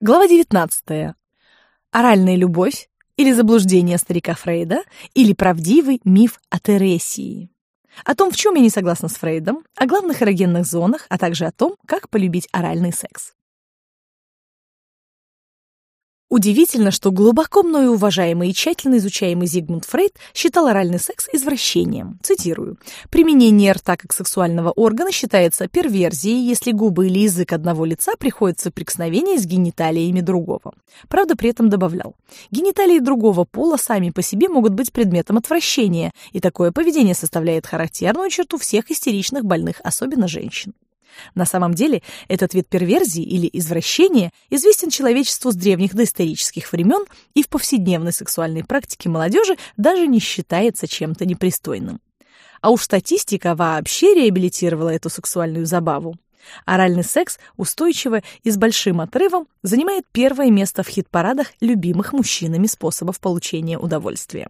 Глава 19. Оральная любовь или заблуждение старика Фрейда или правдивый миф о Тересии. О том, в чем я не согласна с Фрейдом, о главных эрогенных зонах, а также о том, как полюбить оральный секс. Удивительно, что глубоко мною уважаемый и тщательно изучаемый Зигмунд Фрейд считал оральный секс извращением. Цитирую. «Применение рта как сексуального органа считается перверзией, если губы или язык одного лица приходят в соприкосновение с гениталиями другого». Правда, при этом добавлял. Гениталии другого пола сами по себе могут быть предметом отвращения, и такое поведение составляет характерную черту всех истеричных больных, особенно женщин. На самом деле, этот вид перверзии или извращения известен человечеству с древних доисторических времен и в повседневной сексуальной практике молодежи даже не считается чем-то непристойным. А уж статистика вообще реабилитировала эту сексуальную забаву. Оральный секс устойчиво и с большим отрывом занимает первое место в хит-парадах любимых мужчинами способов получения удовольствия.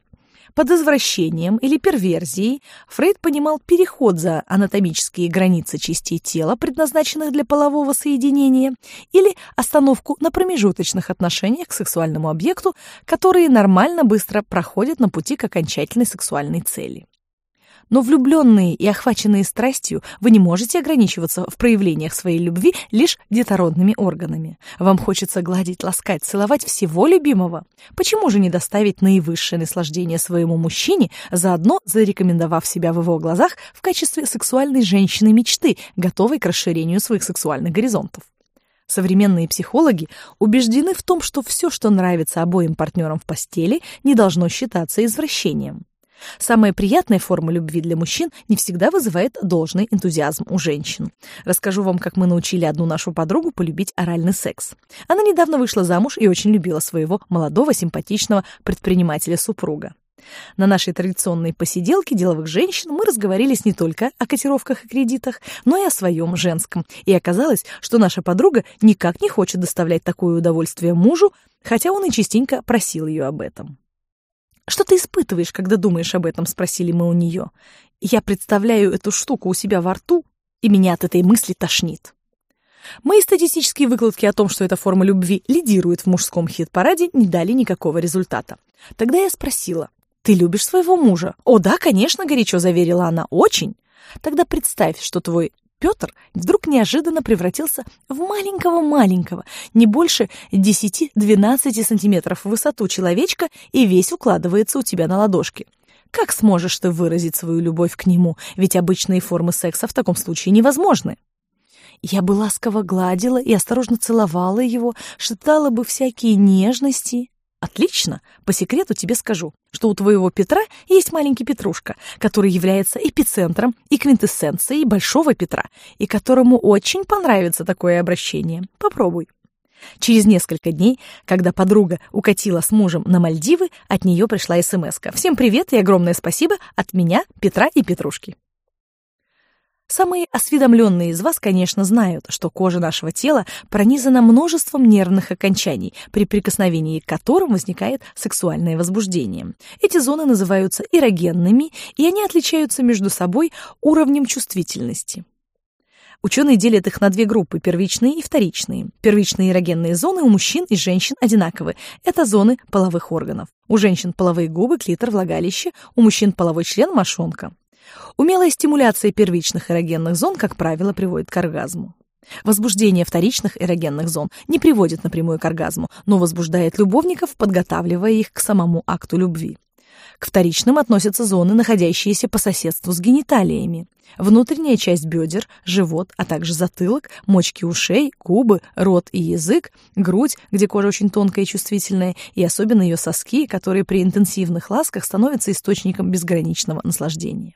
Под извращением или перверзией Фрейд понимал переход за анатомические границы частей тела, предназначенных для полового соединения, или остановку на промежуточных отношениях к сексуальному объекту, которые нормально быстро проходят на пути к окончательной сексуальной цели. Но влюбленные и охваченные страстью, вы не можете ограничиваться в проявлениях своей любви лишь детородными органами. Вам хочется гладить, ласкать, целовать всего любимого. Почему же не доставить наивысшее наслаждение своему мужчине, заодно зарекомендовав себя в его глазах в качестве сексуальной женщины мечты, готовой к расширению своих сексуальных горизонтов? Современные психологи убеждены в том, что все, что нравится обоим партнерам в постели, не должно считаться извращением. Самая приятная форма любви для мужчин не всегда вызывает должный энтузиазм у женщин. Расскажу вам, как мы научили одну нашу подругу полюбить оральный секс. Она недавно вышла замуж и очень любила своего молодого симпатичного предпринимателя-супруга. На нашей традиционной посиделке деловых женщин мы разговорились не только о котировках и кредитах, но и о своем женском. И оказалось, что наша подруга никак не хочет доставлять такое удовольствие мужу, хотя он и частенько просил ее об этом. «Что ты испытываешь, когда думаешь об этом?» — спросили мы у нее. Я представляю эту штуку у себя во рту, и меня от этой мысли тошнит. Мои статистические выкладки о том, что эта форма любви лидирует в мужском хит-параде, не дали никакого результата. Тогда я спросила, «Ты любишь своего мужа?» «О, да, конечно», — горячо заверила она, «очень». Тогда представь, что твой Петр вдруг неожиданно превратился в маленького-маленького, не больше 10-12 сантиметров в высоту человечка и весь укладывается у тебя на ладошки. Как сможешь ты выразить свою любовь к нему, ведь обычные формы секса в таком случае невозможны? Я бы ласково гладила и осторожно целовала его, шептала бы всякие нежности, Отлично. По секрету тебе скажу, что у твоего Петра есть маленький Петрушка, который является эпицентром и квинтэссенцией Большого Петра, и которому очень понравится такое обращение. Попробуй. Через несколько дней, когда подруга укатила с мужем на Мальдивы, от нее пришла смс -ка. «Всем привет и огромное спасибо от меня, Петра и Петрушки». Самые осведомленные из вас, конечно, знают, что кожа нашего тела пронизана множеством нервных окончаний, при прикосновении к которым возникает сексуальное возбуждение. Эти зоны называются эрогенными, и они отличаются между собой уровнем чувствительности. Ученые делят их на две группы – первичные и вторичные. Первичные эрогенные зоны у мужчин и женщин одинаковы. Это зоны половых органов. У женщин половые губы, клитор, влагалище, у мужчин половой член, мошонка. Умелая стимуляция первичных эрогенных зон, как правило, приводит к оргазму. Возбуждение вторичных эрогенных зон не приводит напрямую к оргазму, но возбуждает любовников, подготавливая их к самому акту любви. К вторичным относятся зоны, находящиеся по соседству с гениталиями. Внутренняя часть бедер, живот, а также затылок, мочки ушей, губы, рот и язык, грудь, где кожа очень тонкая и чувствительная, и особенно ее соски, которые при интенсивных ласках становятся источником безграничного наслаждения.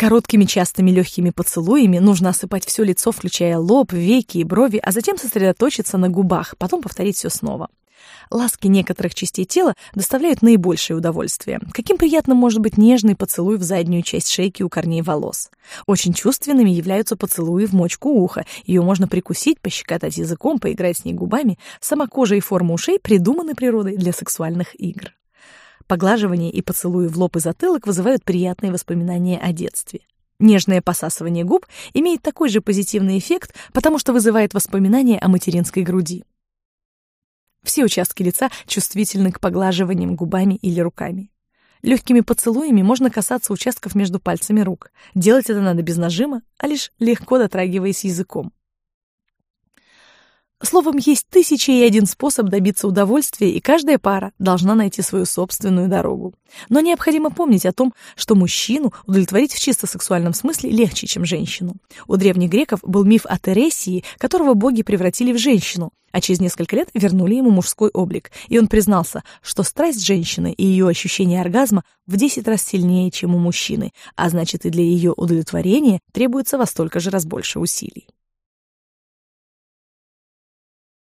Короткими частыми легкими поцелуями нужно осыпать все лицо, включая лоб, веки и брови, а затем сосредоточиться на губах, потом повторить все снова. Ласки некоторых частей тела доставляют наибольшее удовольствие. Каким приятным может быть нежный поцелуй в заднюю часть шейки у корней волос. Очень чувственными являются поцелуи в мочку уха. Ее можно прикусить, пощекотать языком, поиграть с ней губами. Сама кожа и форма ушей придуманы природой для сексуальных игр. Поглаживание и поцелуи в лоб и затылок вызывают приятные воспоминания о детстве. Нежное посасывание губ имеет такой же позитивный эффект, потому что вызывает воспоминания о материнской груди. Все участки лица чувствительны к поглаживаниям губами или руками. Легкими поцелуями можно касаться участков между пальцами рук. Делать это надо без нажима, а лишь легко дотрагиваясь языком. Словом, есть тысяча и один способ добиться удовольствия, и каждая пара должна найти свою собственную дорогу. Но необходимо помнить о том, что мужчину удовлетворить в чисто сексуальном смысле легче, чем женщину. У древних греков был миф о Тересии, которого боги превратили в женщину, а через несколько лет вернули ему мужской облик, и он признался, что страсть женщины и ее ощущение оргазма в 10 раз сильнее, чем у мужчины, а значит и для ее удовлетворения требуется во столько же раз больше усилий.